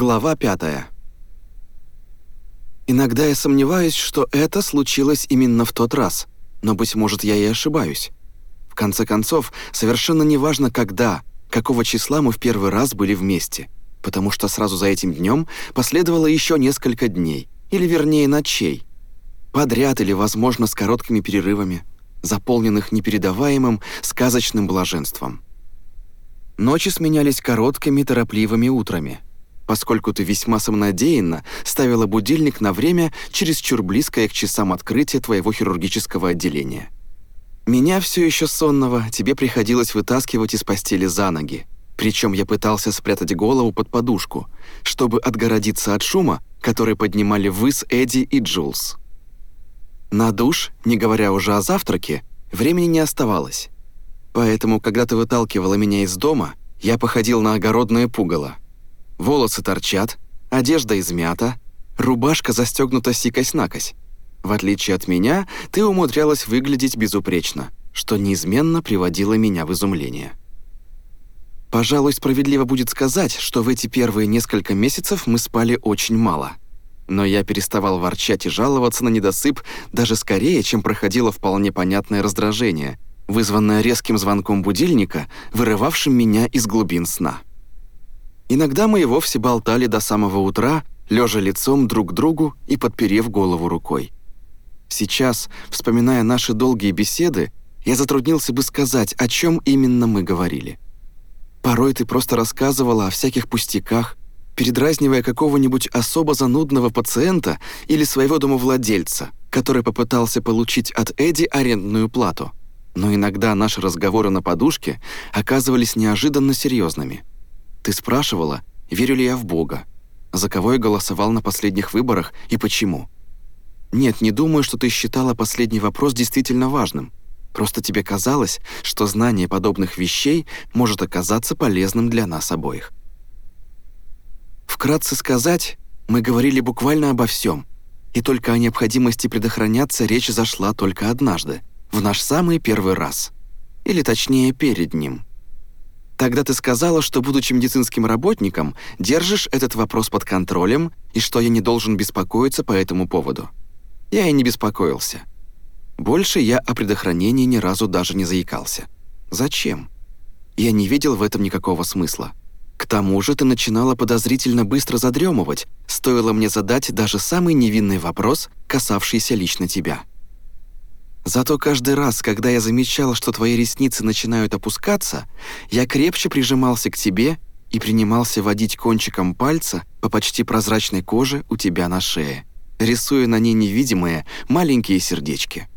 Глава пятая. Иногда я сомневаюсь, что это случилось именно в тот раз, но, быть может, я и ошибаюсь. В конце концов, совершенно неважно, когда, какого числа мы в первый раз были вместе, потому что сразу за этим днем последовало еще несколько дней, или вернее ночей, подряд или, возможно, с короткими перерывами, заполненных непередаваемым сказочным блаженством. Ночи сменялись короткими, торопливыми утрами, поскольку ты весьма самонадеянно ставила будильник на время чересчур близкое к часам открытия твоего хирургического отделения. Меня все еще сонного тебе приходилось вытаскивать из постели за ноги, причем я пытался спрятать голову под подушку, чтобы отгородиться от шума, который поднимали вы с Эдди и Джулс. На душ, не говоря уже о завтраке, времени не оставалось. Поэтому, когда ты выталкивала меня из дома, я походил на огородное пугало. Волосы торчат, одежда измята, рубашка застегнута сикось-накось. В отличие от меня, ты умудрялась выглядеть безупречно, что неизменно приводило меня в изумление. Пожалуй, справедливо будет сказать, что в эти первые несколько месяцев мы спали очень мало – но я переставал ворчать и жаловаться на недосып даже скорее, чем проходило вполне понятное раздражение, вызванное резким звонком будильника, вырывавшим меня из глубин сна. Иногда мы и вовсе болтали до самого утра, лежа лицом друг к другу и подперев голову рукой. Сейчас, вспоминая наши долгие беседы, я затруднился бы сказать, о чем именно мы говорили. Порой ты просто рассказывала о всяких пустяках, передразнивая какого-нибудь особо занудного пациента или своего домовладельца, который попытался получить от Эдди арендную плату. Но иногда наши разговоры на подушке оказывались неожиданно серьезными. Ты спрашивала, верю ли я в Бога, за кого я голосовал на последних выборах и почему. Нет, не думаю, что ты считала последний вопрос действительно важным. Просто тебе казалось, что знание подобных вещей может оказаться полезным для нас обоих. Вкратце сказать, мы говорили буквально обо всем, и только о необходимости предохраняться речь зашла только однажды, в наш самый первый раз. Или точнее, перед ним. Тогда ты сказала, что, будучи медицинским работником, держишь этот вопрос под контролем и что я не должен беспокоиться по этому поводу. Я и не беспокоился. Больше я о предохранении ни разу даже не заикался. Зачем? Я не видел в этом никакого смысла. К тому же ты начинала подозрительно быстро задремывать, стоило мне задать даже самый невинный вопрос, касавшийся лично тебя. Зато каждый раз, когда я замечала, что твои ресницы начинают опускаться, я крепче прижимался к тебе и принимался водить кончиком пальца по почти прозрачной коже у тебя на шее, рисуя на ней невидимые маленькие сердечки.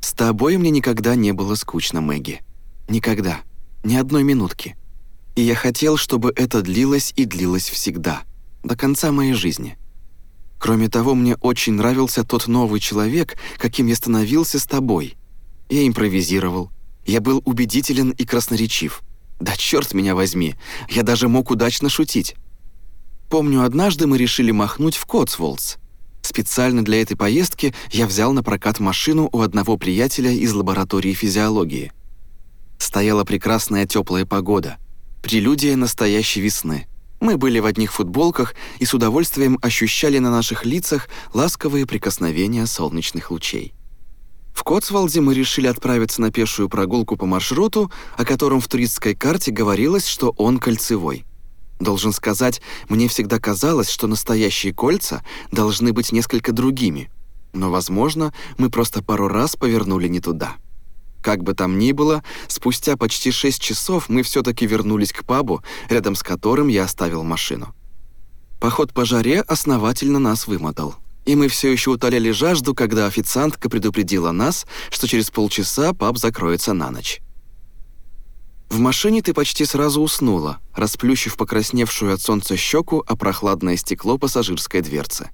С тобой мне никогда не было скучно, Мэгги. Никогда. Ни одной минутки. И я хотел, чтобы это длилось и длилось всегда, до конца моей жизни. Кроме того, мне очень нравился тот новый человек, каким я становился с тобой. Я импровизировал. Я был убедителен и красноречив. Да черт меня возьми, я даже мог удачно шутить. Помню, однажды мы решили махнуть в Котсволдс. Специально для этой поездки я взял на прокат машину у одного приятеля из лаборатории физиологии. Стояла прекрасная теплая погода — Прелюдия настоящей весны. Мы были в одних футболках и с удовольствием ощущали на наших лицах ласковые прикосновения солнечных лучей. В Котсволде мы решили отправиться на пешую прогулку по маршруту, о котором в туристской карте говорилось, что он кольцевой. Должен сказать, мне всегда казалось, что настоящие кольца должны быть несколько другими. Но, возможно, мы просто пару раз повернули не туда. Как бы там ни было, спустя почти шесть часов мы все-таки вернулись к пабу, рядом с которым я оставил машину. Поход по жаре основательно нас вымотал. И мы все еще утоляли жажду, когда официантка предупредила нас, что через полчаса паб закроется на ночь. В машине ты почти сразу уснула, расплющив покрасневшую от солнца щеку о прохладное стекло пассажирской дверцы.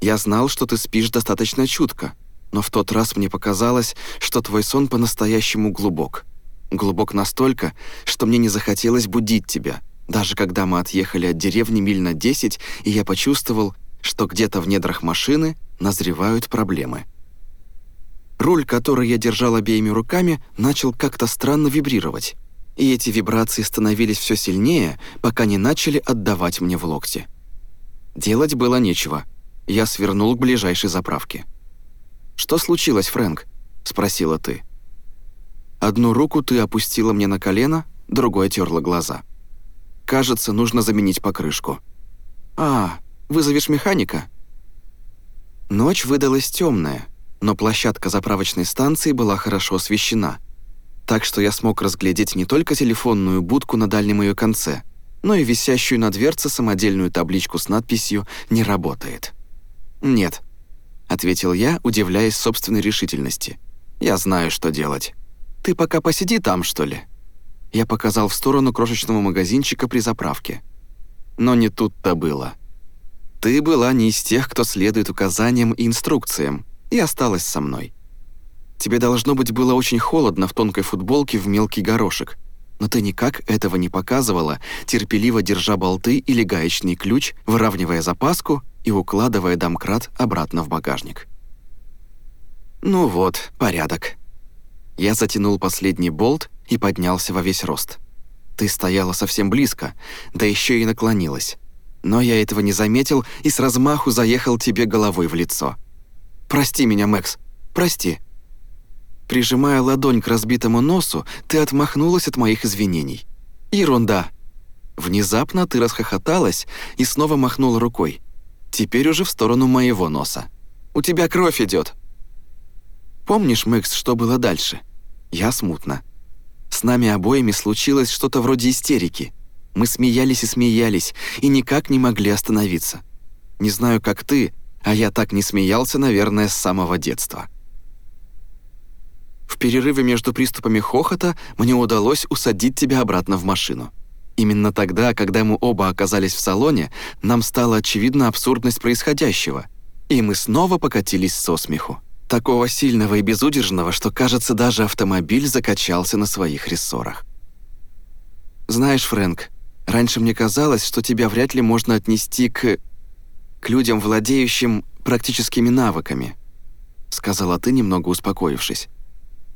Я знал, что ты спишь достаточно чутко, но в тот раз мне показалось, что твой сон по-настоящему глубок. Глубок настолько, что мне не захотелось будить тебя, даже когда мы отъехали от деревни миль на 10, и я почувствовал, что где-то в недрах машины назревают проблемы. Руль, который я держал обеими руками, начал как-то странно вибрировать. и эти вибрации становились все сильнее, пока не начали отдавать мне в локти. Делать было нечего. Я свернул к ближайшей заправке. «Что случилось, Фрэнк?» — спросила ты. Одну руку ты опустила мне на колено, другой терла глаза. «Кажется, нужно заменить покрышку». «А, вызовешь механика?» Ночь выдалась темная, но площадка заправочной станции была хорошо освещена, так что я смог разглядеть не только телефонную будку на дальнем ее конце, но и висящую на дверце самодельную табличку с надписью «Не работает». «Нет», — ответил я, удивляясь собственной решительности. «Я знаю, что делать. Ты пока посиди там, что ли?» Я показал в сторону крошечного магазинчика при заправке. Но не тут-то было. Ты была не из тех, кто следует указаниям и инструкциям, и осталась со мной. Тебе должно быть было очень холодно в тонкой футболке в мелкий горошек, но ты никак этого не показывала, терпеливо держа болты или гаечный ключ, выравнивая запаску и укладывая домкрат обратно в багажник. Ну вот, порядок. Я затянул последний болт и поднялся во весь рост. Ты стояла совсем близко, да еще и наклонилась но я этого не заметил и с размаху заехал тебе головой в лицо. Прости меня, Мэкс, прости. Прижимая ладонь к разбитому носу, ты отмахнулась от моих извинений. Ерунда. Внезапно ты расхохоталась и снова махнула рукой. Теперь уже в сторону моего носа. У тебя кровь идет. Помнишь, Мэкс, что было дальше? Я смутно. С нами обоими случилось что-то вроде истерики. Мы смеялись и смеялись, и никак не могли остановиться. Не знаю, как ты, а я так не смеялся, наверное, с самого детства. В перерыве между приступами хохота мне удалось усадить тебя обратно в машину. Именно тогда, когда мы оба оказались в салоне, нам стала очевидна абсурдность происходящего, и мы снова покатились со смеху. Такого сильного и безудержного, что, кажется, даже автомобиль закачался на своих рессорах. Знаешь, Фрэнк, Раньше мне казалось, что тебя вряд ли можно отнести к... к людям, владеющим практическими навыками», — сказала ты, немного успокоившись.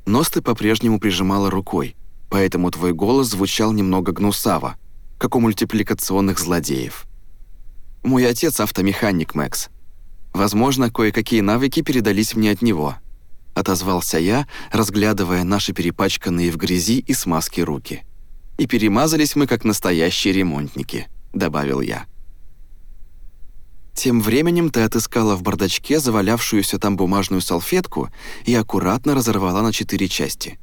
Нос ты по-прежнему прижимала рукой, поэтому твой голос звучал немного гнусаво, как у мультипликационных злодеев. «Мой отец автомеханик, Мэкс. Возможно, кое-какие навыки передались мне от него», — отозвался я, разглядывая наши перепачканные в грязи и смазке руки и перемазались мы как настоящие ремонтники», — добавил я. Тем временем ты отыскала в бардачке завалявшуюся там бумажную салфетку и аккуратно разорвала на четыре части.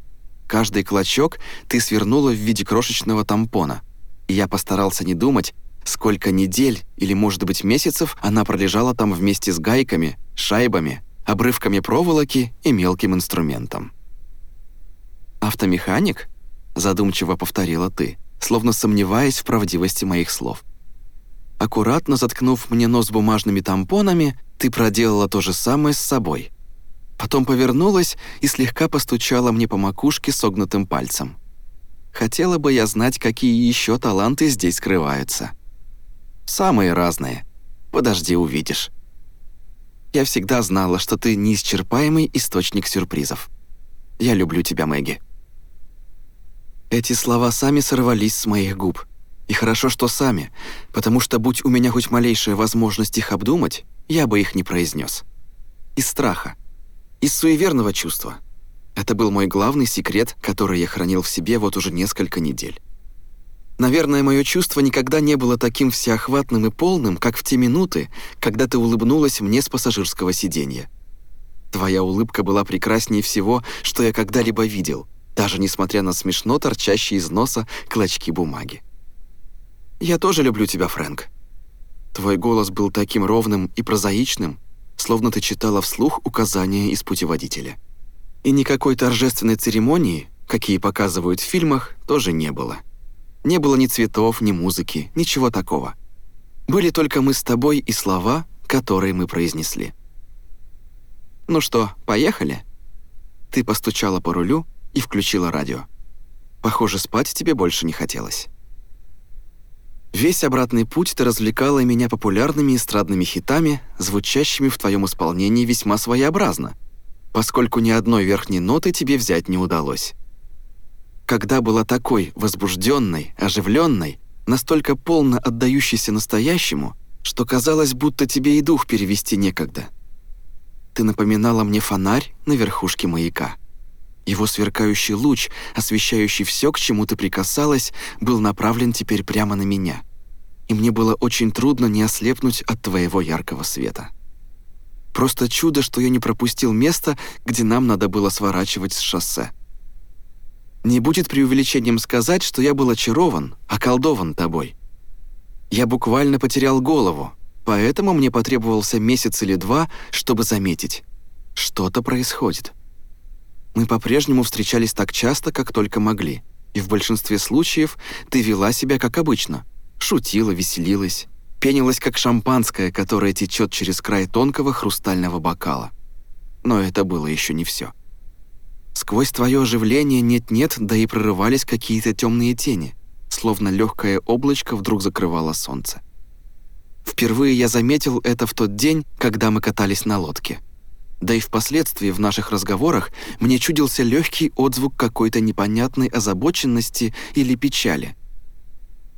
Каждый клочок ты свернула в виде крошечного тампона, и я постарался не думать, сколько недель или, может быть, месяцев она пролежала там вместе с гайками, шайбами, обрывками проволоки и мелким инструментом. «Автомеханик?» задумчиво повторила ты, словно сомневаясь в правдивости моих слов. Аккуратно заткнув мне нос бумажными тампонами, ты проделала то же самое с собой. Потом повернулась и слегка постучала мне по макушке согнутым пальцем. Хотела бы я знать, какие еще таланты здесь скрываются. Самые разные. Подожди, увидишь. Я всегда знала, что ты неисчерпаемый источник сюрпризов. Я люблю тебя, Мэгги. Эти слова сами сорвались с моих губ. И хорошо, что сами, потому что, будь у меня хоть малейшая возможность их обдумать, я бы их не произнес. Из страха. Из суеверного чувства. Это был мой главный секрет, который я хранил в себе вот уже несколько недель. Наверное, мое чувство никогда не было таким всеохватным и полным, как в те минуты, когда ты улыбнулась мне с пассажирского сиденья. Твоя улыбка была прекраснее всего, что я когда-либо видел — даже несмотря на смешно торчащие из носа клочки бумаги. «Я тоже люблю тебя, Фрэнк». Твой голос был таким ровным и прозаичным, словно ты читала вслух указания из путеводителя. И никакой торжественной церемонии, какие показывают в фильмах, тоже не было. Не было ни цветов, ни музыки, ничего такого. Были только мы с тобой и слова, которые мы произнесли. «Ну что, поехали?» Ты постучала по рулю, и включила радио. Похоже, спать тебе больше не хотелось. Весь обратный путь ты развлекала меня популярными эстрадными хитами, звучащими в твоем исполнении весьма своеобразно, поскольку ни одной верхней ноты тебе взять не удалось. когда была такой возбужденной, оживленной, настолько полно отдающейся настоящему, что казалось, будто тебе и дух перевести некогда. Ты напоминала мне фонарь на верхушке маяка. Его сверкающий луч, освещающий все, к чему ты прикасалась, был направлен теперь прямо на меня. И мне было очень трудно не ослепнуть от твоего яркого света. Просто чудо, что я не пропустил место, где нам надо было сворачивать с шоссе. Не будет преувеличением сказать, что я был очарован, околдован тобой. Я буквально потерял голову, поэтому мне потребовался месяц или два, чтобы заметить. Что-то происходит. Мы по-прежнему встречались так часто, как только могли, и в большинстве случаев ты вела себя как обычно. Шутила, веселилась, пенилась как шампанское, которое течет через край тонкого хрустального бокала. Но это было еще не все. Сквозь твое оживление нет-нет, да и прорывались какие-то темные тени, словно легкое облачко вдруг закрывало солнце. Впервые я заметил это в тот день, когда мы катались на лодке. Да и впоследствии в наших разговорах мне чудился легкий отзвук какой-то непонятной озабоченности или печали.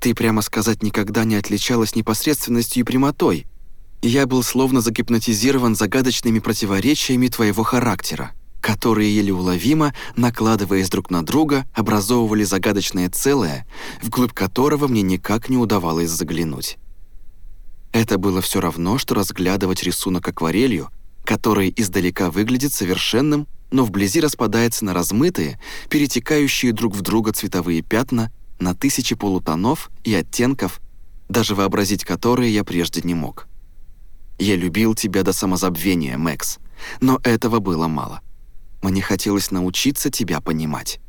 Ты, прямо сказать, никогда не отличалась непосредственностью и прямотой. Я был словно загипнотизирован загадочными противоречиями твоего характера которые еле уловимо, накладываясь друг на друга, образовывали загадочное целое, вглубь которого мне никак не удавалось заглянуть. Это было все равно, что разглядывать рисунок акварелью, который издалека выглядит совершенным, но вблизи распадается на размытые, перетекающие друг в друга цветовые пятна на тысячи полутонов и оттенков, даже вообразить которые я прежде не мог. Я любил тебя до самозабвения, Мэкс, но этого было мало. Мне хотелось научиться тебя понимать.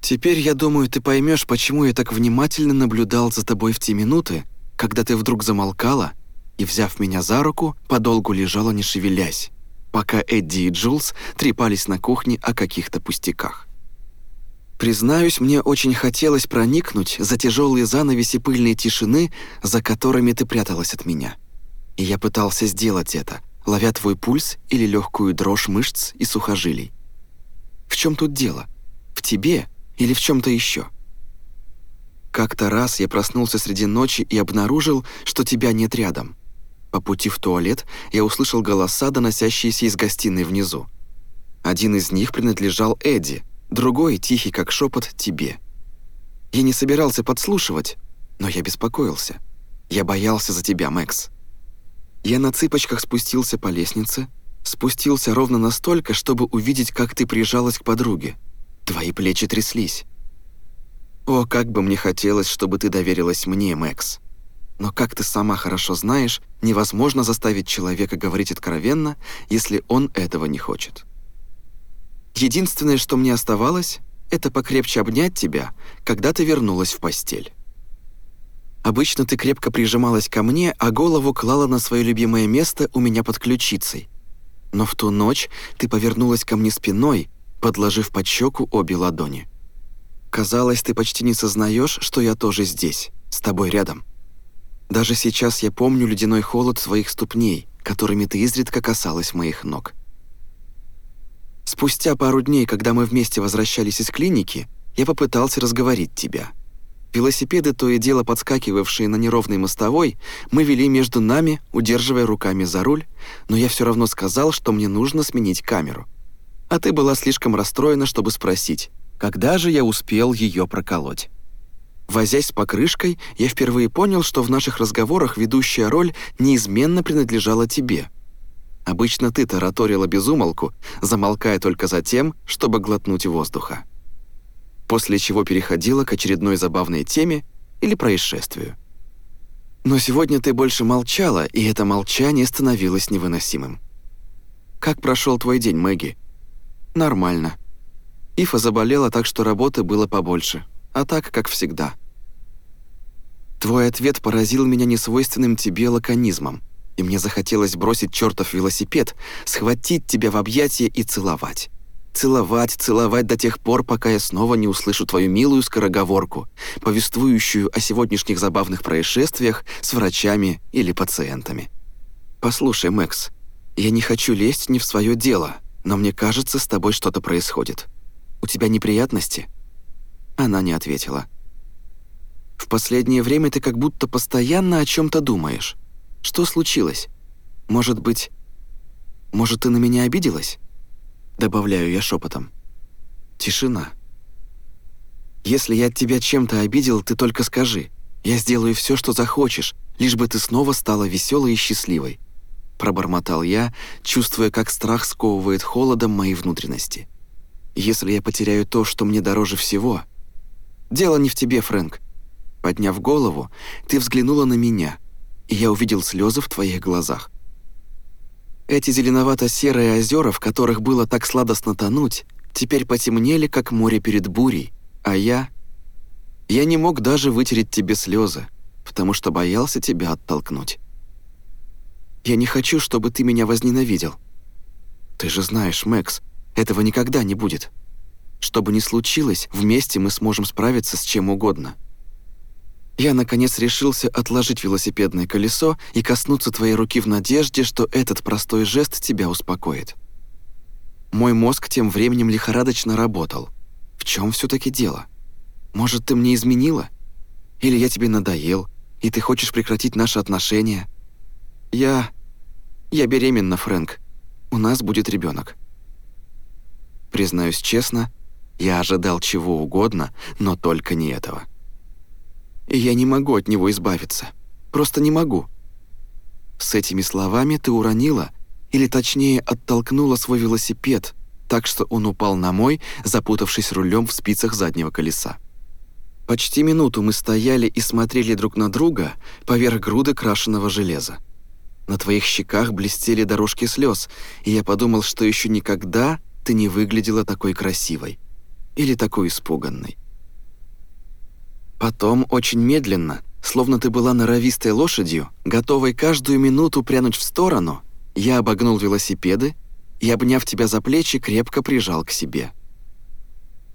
Теперь, я думаю, ты поймешь, почему я так внимательно наблюдал за тобой в те минуты, когда ты вдруг замолкала и, взяв меня за руку, подолгу лежала не шевелясь, пока Эдди и Джулс трепались на кухне о каких-то пустяках. Признаюсь, мне очень хотелось проникнуть за тяжелые занавеси пыльной тишины, за которыми ты пряталась от меня. И я пытался сделать это, ловя твой пульс или легкую дрожь мышц и сухожилий. В чем тут дело? В тебе или в чем-то еще? Как-то раз я проснулся среди ночи и обнаружил, что тебя нет рядом. По пути в туалет я услышал голоса, доносящиеся из гостиной внизу. Один из них принадлежал Эдди, другой, тихий как шепот, тебе. Я не собирался подслушивать, но я беспокоился. Я боялся за тебя, Мэкс. Я на цыпочках спустился по лестнице, спустился ровно настолько, чтобы увидеть, как ты прижалась к подруге. Твои плечи тряслись. О, как бы мне хотелось, чтобы ты доверилась мне, Мэкс. Но, как ты сама хорошо знаешь, невозможно заставить человека говорить откровенно, если он этого не хочет. Единственное, что мне оставалось, это покрепче обнять тебя, когда ты вернулась в постель. Обычно ты крепко прижималась ко мне, а голову клала на свое любимое место у меня под ключицей. Но в ту ночь ты повернулась ко мне спиной, подложив под щеку обе ладони. Казалось, ты почти не сознаешь, что я тоже здесь, с тобой рядом. Даже сейчас я помню ледяной холод своих ступней, которыми ты изредка касалась моих ног. Спустя пару дней, когда мы вместе возвращались из клиники, я попытался разговорить тебя — Велосипеды, то и дело подскакивавшие на неровной мостовой, мы вели между нами, удерживая руками за руль, но я все равно сказал, что мне нужно сменить камеру. А ты была слишком расстроена, чтобы спросить, когда же я успел ее проколоть. Возясь с покрышкой, я впервые понял, что в наших разговорах ведущая роль неизменно принадлежала тебе. Обычно ты тараторила безумолку, замолкая только за тем, чтобы глотнуть воздуха после чего переходила к очередной забавной теме или происшествию. Но сегодня ты больше молчала, и это молчание становилось невыносимым. «Как прошел твой день, Мэгги?» «Нормально. Ифа заболела, так что работы было побольше, а так, как всегда». Твой ответ поразил меня несвойственным тебе лаконизмом, и мне захотелось бросить чертов велосипед, схватить тебя в объятия и целовать. Целовать, целовать до тех пор, пока я снова не услышу твою милую скороговорку, повествующую о сегодняшних забавных происшествиях с врачами или пациентами. Послушай, Мэкс, я не хочу лезть не в свое дело, но мне кажется, с тобой что-то происходит. У тебя неприятности?» Она не ответила. «В последнее время ты как будто постоянно о чем то думаешь. Что случилось? Может быть... Может, ты на меня обиделась?» Добавляю я шепотом. Тишина. «Если я тебя чем-то обидел, ты только скажи. Я сделаю все, что захочешь, лишь бы ты снова стала веселой и счастливой». Пробормотал я, чувствуя, как страх сковывает холодом мои внутренности. «Если я потеряю то, что мне дороже всего...» «Дело не в тебе, Фрэнк». Подняв голову, ты взглянула на меня, и я увидел слезы в твоих глазах. Эти зеленовато-серые озера, в которых было так сладостно тонуть, теперь потемнели, как море перед бурей, а я... Я не мог даже вытереть тебе слезы, потому что боялся тебя оттолкнуть. Я не хочу, чтобы ты меня возненавидел. Ты же знаешь, Мэкс, этого никогда не будет. Что бы ни случилось, вместе мы сможем справиться с чем угодно. Я, наконец, решился отложить велосипедное колесо и коснуться твоей руки в надежде, что этот простой жест тебя успокоит. Мой мозг тем временем лихорадочно работал. В чем все таки дело? Может, ты мне изменила? Или я тебе надоел, и ты хочешь прекратить наши отношения? Я... я беременна, Фрэнк. У нас будет ребенок. Признаюсь честно, я ожидал чего угодно, но только не этого и я не могу от него избавиться. Просто не могу». С этими словами ты уронила, или точнее оттолкнула свой велосипед, так что он упал на мой, запутавшись рулем в спицах заднего колеса. Почти минуту мы стояли и смотрели друг на друга поверх груды крашеного железа. На твоих щеках блестели дорожки слез, и я подумал, что еще никогда ты не выглядела такой красивой или такой испуганной. Потом, очень медленно, словно ты была норовистой лошадью, готовой каждую минуту прянуть в сторону, я обогнул велосипеды и, обняв тебя за плечи, крепко прижал к себе.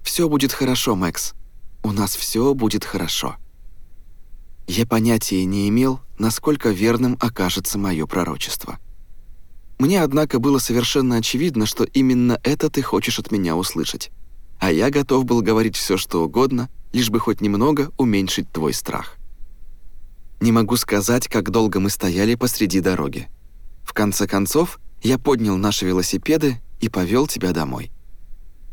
«Все будет хорошо, Мэкс. У нас все будет хорошо». Я понятия не имел, насколько верным окажется мое пророчество. Мне, однако, было совершенно очевидно, что именно это ты хочешь от меня услышать. А я готов был говорить все, что угодно, лишь бы хоть немного уменьшить твой страх. Не могу сказать, как долго мы стояли посреди дороги. В конце концов, я поднял наши велосипеды и повел тебя домой.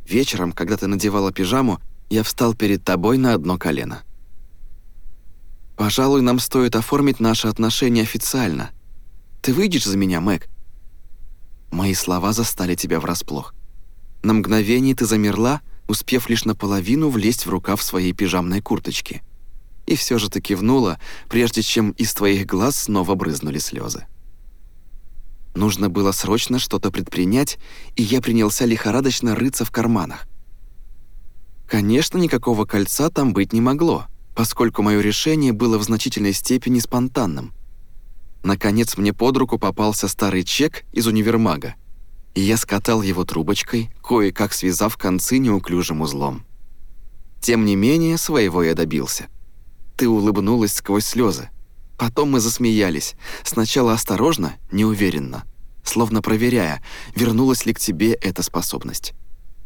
Вечером, когда ты надевала пижаму, я встал перед тобой на одно колено. «Пожалуй, нам стоит оформить наши отношения официально. Ты выйдешь за меня, Мэг?» Мои слова застали тебя врасплох. На мгновение ты замерла, успев лишь наполовину влезть в рукав своей пижамной курточки. И все же ты кивнула, прежде чем из твоих глаз снова брызнули слезы. Нужно было срочно что-то предпринять, и я принялся лихорадочно рыться в карманах. Конечно, никакого кольца там быть не могло, поскольку мое решение было в значительной степени спонтанным. Наконец мне под руку попался старый чек из универмага, и я скатал его трубочкой, кое-как связав концы неуклюжим узлом. Тем не менее, своего я добился. Ты улыбнулась сквозь слезы. Потом мы засмеялись, сначала осторожно, неуверенно, словно проверяя, вернулась ли к тебе эта способность.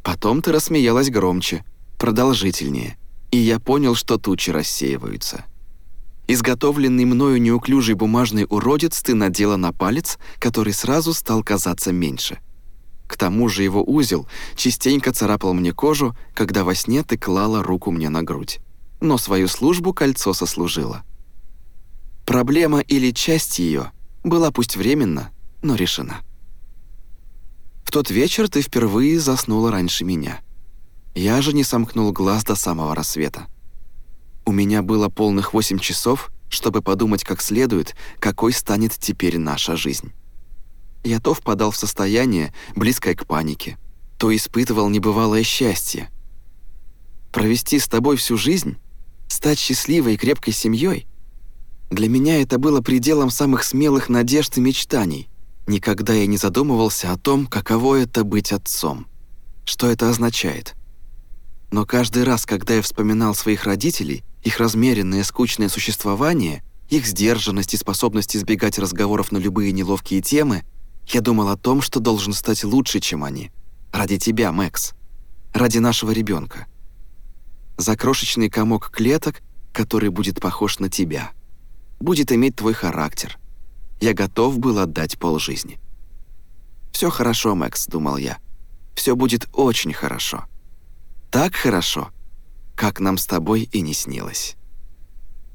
Потом ты рассмеялась громче, продолжительнее, и я понял, что тучи рассеиваются. Изготовленный мною неуклюжий бумажный уродец ты надела на палец, который сразу стал казаться меньше — к тому же его узел частенько царапал мне кожу, когда во сне ты клала руку мне на грудь. Но свою службу кольцо сослужило. Проблема или часть ее была пусть временно, но решена. В тот вечер ты впервые заснула раньше меня. Я же не сомкнул глаз до самого рассвета. У меня было полных восемь часов, чтобы подумать как следует, какой станет теперь наша жизнь я то впадал в состояние, близкое к панике, то испытывал небывалое счастье. Провести с тобой всю жизнь, стать счастливой и крепкой семьей, для меня это было пределом самых смелых надежд и мечтаний. Никогда я не задумывался о том, каково это быть отцом. Что это означает? Но каждый раз, когда я вспоминал своих родителей, их размеренное скучное существование, их сдержанность и способность избегать разговоров на любые неловкие темы, я думал о том, что должен стать лучше, чем они. Ради тебя, Мэкс. ради нашего ребенка. За крошечный комок клеток, который будет похож на тебя. Будет иметь твой характер. Я готов был отдать полжизни. «Все хорошо, Мэкс», — думал я. «Все будет очень хорошо. Так хорошо, как нам с тобой и не снилось».